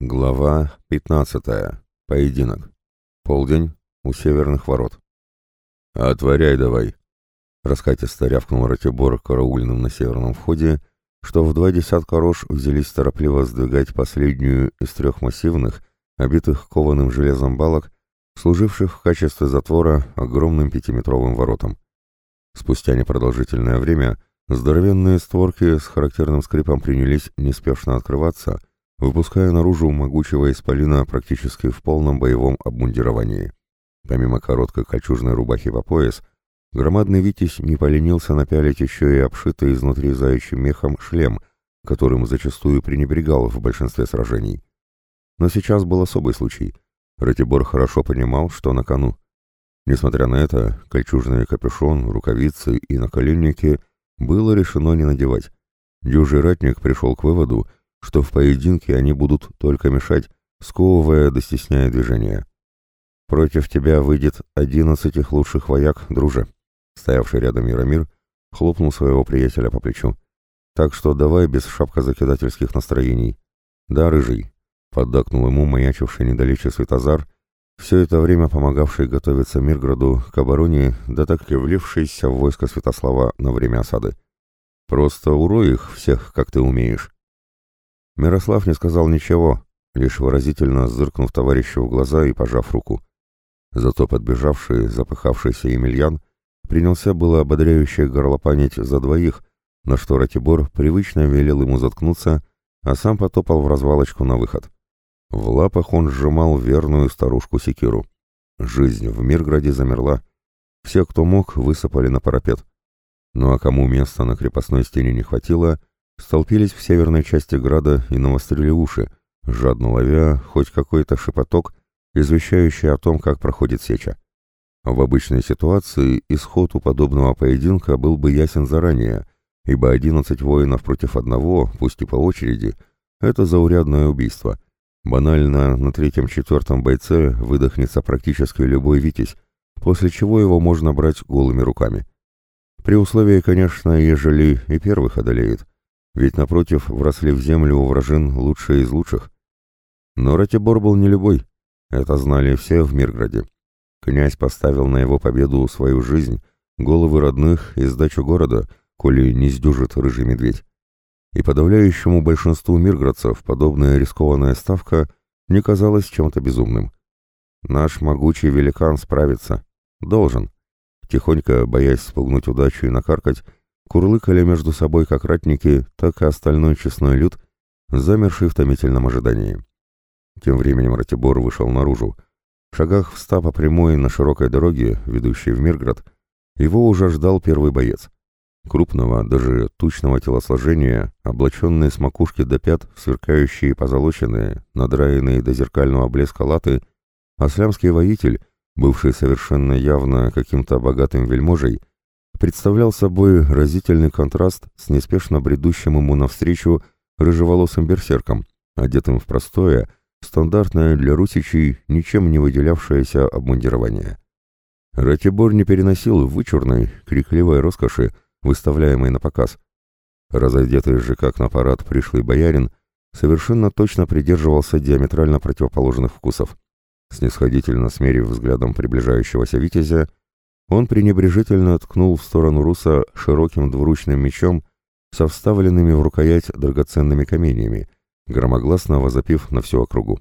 Глава 15. Поединок. Полдень у северных ворот. «Отворяй давай!» Раскатисто рявкнул Ратибор караульным на северном входе, что в два десятка рож взялись торопливо сдвигать последнюю из трех массивных, обитых кованым железом балок, служивших в качестве затвора огромным пятиметровым воротам. Спустя непродолжительное время здоровенные створки с характерным скрипом принялись неспешно открываться — выпуская наружу могучего исполина практически в полном боевом обмундировании. Помимо короткой кольчужной рубахи по пояс, громадный Витязь не поленился напялить еще и обшитый изнутри заячьим мехом шлем, которым зачастую пренебрегал в большинстве сражений. Но сейчас был особый случай. Ратибор хорошо понимал, что на кону. Несмотря на это, кольчужный капюшон, рукавицы и наколенники было решено не надевать. Дюжий ратник пришел к выводу, что в поединке они будут только мешать, сковывая да стесняя движения. «Против тебя выйдет одиннадцать их лучших вояк, друже», стоявший рядом Яромир, хлопнул своего приятеля по плечу. «Так что давай без шапкозакидательских настроений». «Да, рыжий», — поддакнул ему маячивший недалече Светозар, все это время помогавший готовиться Мирграду к обороне, да так и влившийся в войско Святослава на время осады. «Просто урой их всех, как ты умеешь». Мирослав не сказал ничего, лишь выразительно зыркнув товарищу в глаза и пожав руку. Зато подбежавший, запыхавшийся Емельян принялся было ободряюще горлопанить за двоих, на что Ратибор привычно велел ему заткнуться, а сам потопал в развалочку на выход. В лапах он сжимал верную старушку Секиру. Жизнь в Мирграде замерла. Все, кто мог, высыпали на парапет. Ну а кому места на крепостной стене не хватило, столпились в северной части града и навострили уши, жадно ловя хоть какой-то шепоток, извещающий о том, как проходит сеча. В обычной ситуации исход у подобного поединка был бы ясен заранее, ибо одиннадцать воинов против одного, пусть и по очереди, это заурядное убийство. Банально на третьем-четвертом бойце выдохнется практически любой витязь, после чего его можно брать голыми руками. При условии, конечно, ежели и первых одолеет, ведь напротив вросли в землю у вражин лучшие из лучших. Но Ратибор был не любой, это знали все в Мирграде. Князь поставил на его победу свою жизнь, головы родных и сдачу города, коли не сдюжит рыжий медведь. И подавляющему большинству мирградцев подобная рискованная ставка не казалась чем-то безумным. Наш могучий великан справится. Должен. Тихонько, боясь спугнуть удачу и накаркать, курлыкали между собой как ратники, так и остальной честной люд, замерший в томительном ожидании. Тем временем Ратибор вышел наружу. В шагах в по прямой на широкой дороге, ведущей в Мирград, его уже ждал первый боец. Крупного, даже тучного телосложения, облаченные с макушки до пят, сверкающие позолоченные, надраенные до зеркального блеска латы, аслямский воитель, бывший совершенно явно каким-то богатым вельможей, представлял собой разительный контраст с неспешно бредущим ему навстречу рыжеволосым берсерком, одетым в простое, стандартное для русичей, ничем не выделявшееся обмундирование. Ратибор не переносил вычурной, крикливой роскоши, выставляемой на показ. Разодетый же как на парад пришлый боярин совершенно точно придерживался диаметрально противоположных вкусов. Снисходительно смерив взглядом приближающегося витязя, он пренебрежительно ткнул в сторону Руса широким двуручным мечом со вставленными в рукоять драгоценными каменьями, громогласно возопив на всю округу.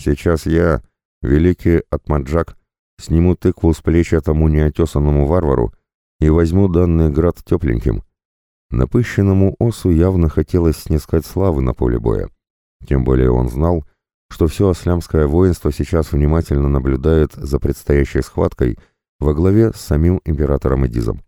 «Сейчас я, великий Атмаджак, сниму тыкву с плеч этому неотесанному варвару и возьму данный град тепленьким». Напыщенному осу явно хотелось снискать славы на поле боя. Тем более он знал, что все ослямское воинство сейчас внимательно наблюдает за предстоящей схваткой — во главе с самим императором Эдизом.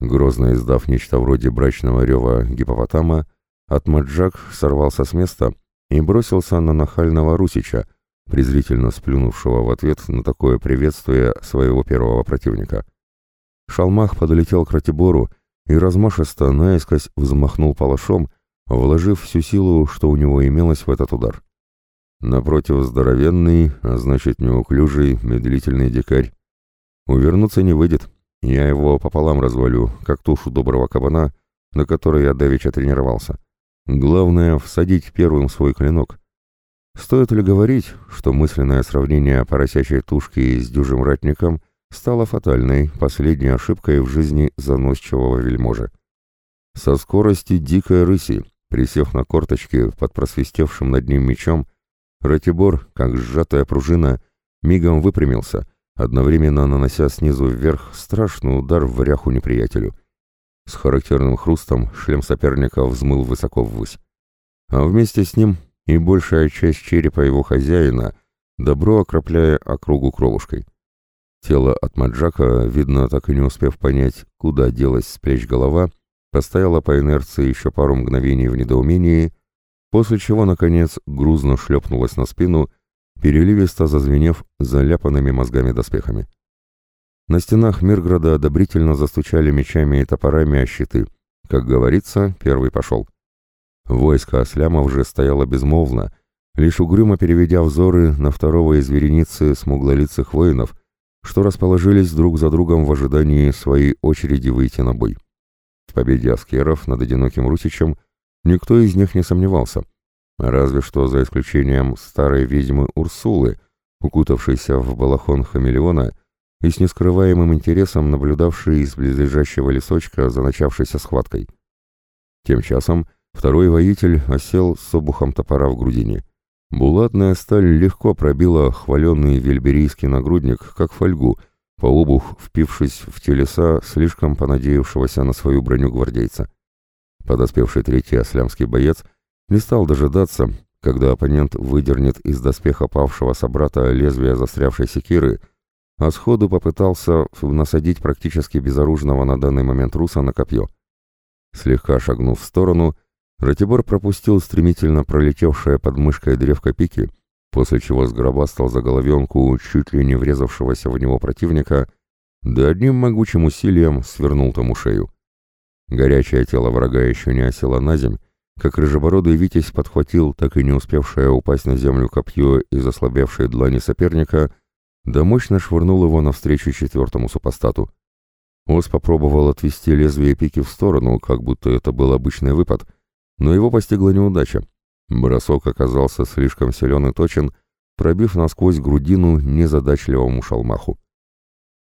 Грозно издав нечто вроде брачного рева гипопотама, Атмаджак сорвался с места и бросился на нахального Русича, презрительно сплюнувшего в ответ на такое приветствие своего первого противника. Шалмах подлетел к Ратибору и размашисто наискось взмахнул палашом, вложив всю силу, что у него имелось в этот удар. Напротив здоровенный, а значит неуклюжий, медлительный дикарь, Увернуться не выйдет. Я его пополам развалю, как тушу доброго кабана, на которой я давеча тренировался. Главное — всадить первым свой клинок. Стоит ли говорить, что мысленное сравнение поросячей тушки с дюжим ратником стало фатальной, последней ошибкой в жизни заносчивого вельможи? Со скоростью дикой рыси, присев на корточки под просвистевшим над ним мечом, Ратибор, как сжатая пружина, мигом выпрямился, одновременно нанося снизу вверх страшный удар в ряху неприятелю. С характерным хрустом шлем соперника взмыл высоко ввысь. А вместе с ним и большая часть черепа его хозяина, добро окропляя округу кровушкой. Тело от Маджака, видно, так и не успев понять, куда делась с голова, постояло по инерции еще пару мгновений в недоумении, после чего, наконец, грузно шлепнулась на спину, переливисто зазвенев заляпанными мозгами доспехами. На стенах Мирграда одобрительно застучали мечами и топорами о щиты. Как говорится, первый пошел. Войско ослямов же стояло безмолвно, лишь угрюмо переведя взоры на второго из вереницы смуглолицых воинов, что расположились друг за другом в ожидании своей очереди выйти на бой. В победе аскеров над одиноким Русичем никто из них не сомневался, разве что за исключением старой ведьмы Урсулы, укутавшейся в балахон хамелеона и с нескрываемым интересом наблюдавшей из близлежащего лесочка за начавшейся схваткой. Тем часом Второй воитель осел с обухом топора в грудине. Булатная сталь легко пробила хваленный вельберийский нагрудник, как фольгу, по обух впившись в телеса слишком понадеявшегося на свою броню гвардейца. Подоспевший третий ослямский боец не стал дожидаться, когда оппонент выдернет из доспеха павшего собрата лезвие застрявшей секиры, а сходу попытался насадить практически безоружного на данный момент руса на копье. Слегка шагнув в сторону, Ратибор пропустил стремительно пролетевшее под мышкой древко пики, после чего сгробастал за головенку чуть ли не врезавшегося в него противника, да одним могучим усилием свернул тому шею. Горячее тело врага еще не осело на земь, как рыжебородый Витязь подхватил так и не успевшее упасть на землю копье из ослабевшей длани соперника, да мощно швырнул его навстречу четвертому супостату. Ос попробовал отвести лезвие пики в сторону, как будто это был обычный выпад — но его постигла неудача. Бросок оказался слишком силен и точен, пробив насквозь грудину незадачливому шалмаху.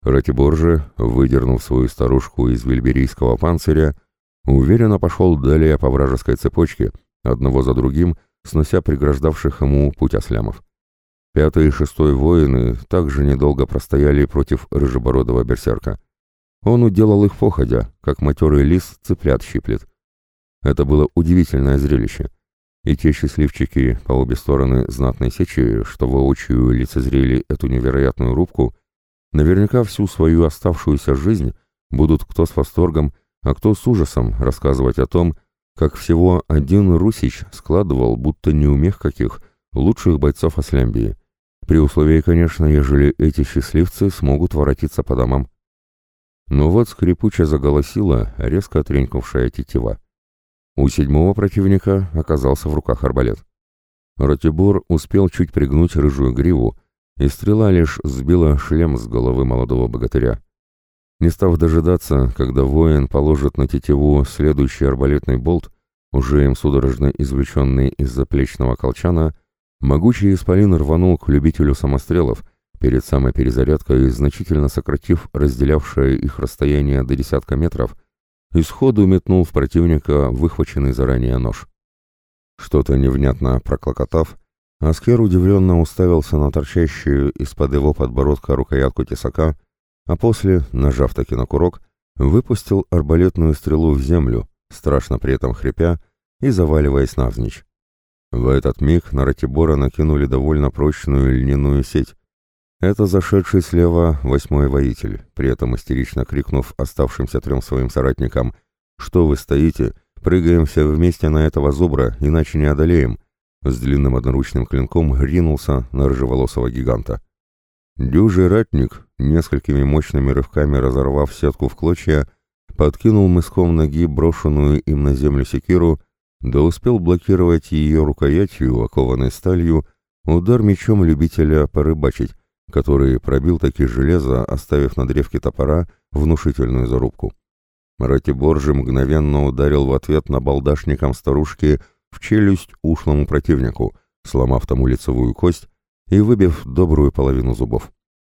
Ратибор же, выдернув свою старушку из вельберийского панциря, уверенно пошел далее по вражеской цепочке, одного за другим, снося преграждавших ему путь ослямов. Пятый и шестой воины также недолго простояли против рыжебородого берсерка. Он уделал их походя, как матерый лис цыплят щиплет. Это было удивительное зрелище. И те счастливчики по обе стороны знатной сечи, что воочию лицезрели эту невероятную рубку, наверняка всю свою оставшуюся жизнь будут кто с восторгом, а кто с ужасом рассказывать о том, как всего один русич складывал, будто неумех каких, лучших бойцов Аслямбии. При условии, конечно, ежели эти счастливцы смогут воротиться по домам. Но вот скрипуче заголосила резко тренькнувшая тетива. У седьмого противника оказался в руках арбалет. Ратибор успел чуть пригнуть рыжую гриву, и стрела лишь сбила шлем с головы молодого богатыря. Не став дожидаться, когда воин положит на тетиву следующий арбалетный болт, уже им судорожно извлеченный из заплечного колчана, могучий исполин рванул к любителю самострелов, перед самой перезарядкой значительно сократив разделявшее их расстояние до десятка метров, и сходу метнул в противника выхваченный заранее нож. Что-то невнятно проклокотав, Аскер удивленно уставился на торчащую из-под его подбородка рукоятку тесака, а после, нажав таки на курок, выпустил арбалетную стрелу в землю, страшно при этом хрипя и заваливаясь навзничь. В этот миг на Ратибора накинули довольно прочную льняную сеть, это зашедший слева восьмой воитель, при этом истерично крикнув оставшимся трем своим соратникам «Что вы стоите? Прыгаем все вместе на этого зубра, иначе не одолеем!» С длинным одноручным клинком ринулся на рыжеволосого гиганта. Дюжий ратник, несколькими мощными рывками разорвав сетку в клочья, подкинул мыском ноги брошенную им на землю секиру, да успел блокировать ее рукоятью, окованной сталью, удар мечом любителя порыбачить, который пробил таки железо, оставив на древке топора внушительную зарубку. Ратибор же мгновенно ударил в ответ на балдашником старушки в челюсть ушлому противнику, сломав тому лицевую кость и выбив добрую половину зубов.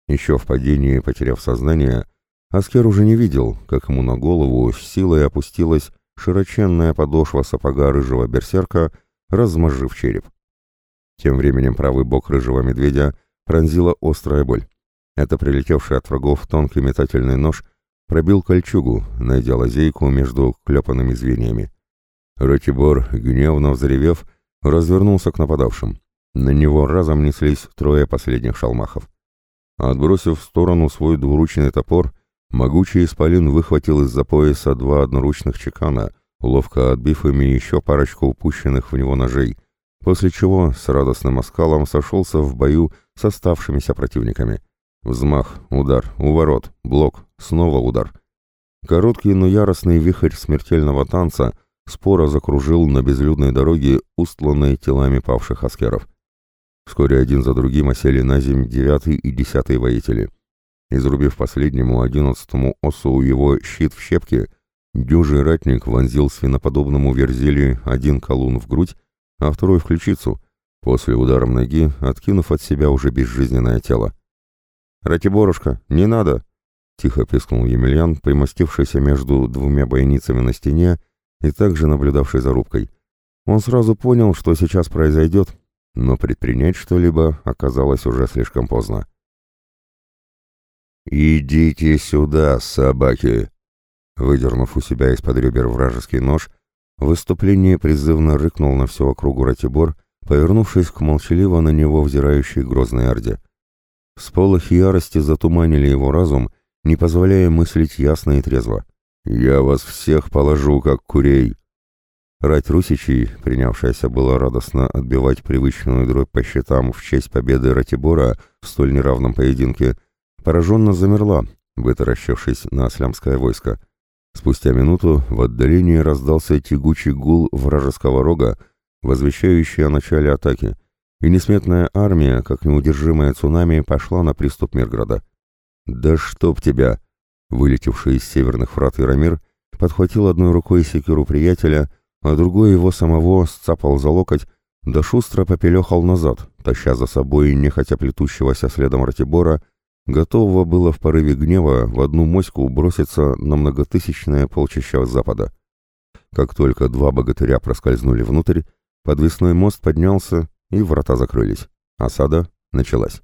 Еще в падении, потеряв сознание, Аскер уже не видел, как ему на голову с силой опустилась широченная подошва сапога рыжего берсерка, размозжив череп. Тем временем правый бок рыжего медведя пронзила острая боль. Это прилетевший от врагов тонкий метательный нож пробил кольчугу, найдя лазейку между клепанными звеньями. Ратибор, гневно взревев, развернулся к нападавшим. На него разом неслись трое последних шалмахов. Отбросив в сторону свой двуручный топор, могучий исполин выхватил из-за пояса два одноручных чекана, ловко отбив ими еще парочку упущенных в него ножей, после чего с радостным оскалом сошелся в бою с оставшимися противниками. Взмах, удар, уворот, блок, снова удар. Короткий, но яростный вихрь смертельного танца споро закружил на безлюдной дороге, устланной телами павших аскеров. Вскоре один за другим осели на земь девятый и десятый воители. Изрубив последнему, одиннадцатому осу его щит в щепки, дюжий ратник вонзил свиноподобному верзили один колун в грудь, а второй в ключицу, после ударом ноги, откинув от себя уже безжизненное тело. «Ратиборушка, не надо!» — тихо пискнул Емельян, примостившийся между двумя бойницами на стене и также наблюдавший за рубкой. Он сразу понял, что сейчас произойдет, но предпринять что-либо оказалось уже слишком поздно. «Идите сюда, собаки!» Выдернув у себя из-под ребер вражеский нож, в выступлении призывно рыкнул на всю округу Ратибор, повернувшись к молчаливо на него взирающей грозной орде. Сполохи ярости затуманили его разум, не позволяя мыслить ясно и трезво. «Я вас всех положу, как курей!» Рать Русичей, принявшаяся было радостно отбивать привычную дробь по счетам в честь победы Ратибора в столь неравном поединке, пораженно замерла, вытаращившись на слямское войско. Спустя минуту в отдалении раздался тягучий гул вражеского рога, возвещающий о начале атаки, и несметная армия, как неудержимое цунами, пошла на приступ Мирграда. «Да чтоб тебя!» Вылетевший из северных врат Ирамир подхватил одной рукой секиру приятеля, а другой его самого сцапал за локоть, да шустро попелехал назад, таща за собой нехотя плетущегося следом Ратибора, готового было в порыве гнева в одну моську броситься на многотысячное полчища запада. Как только два богатыря проскользнули внутрь, подвесной мост поднялся, и врата закрылись. Осада началась.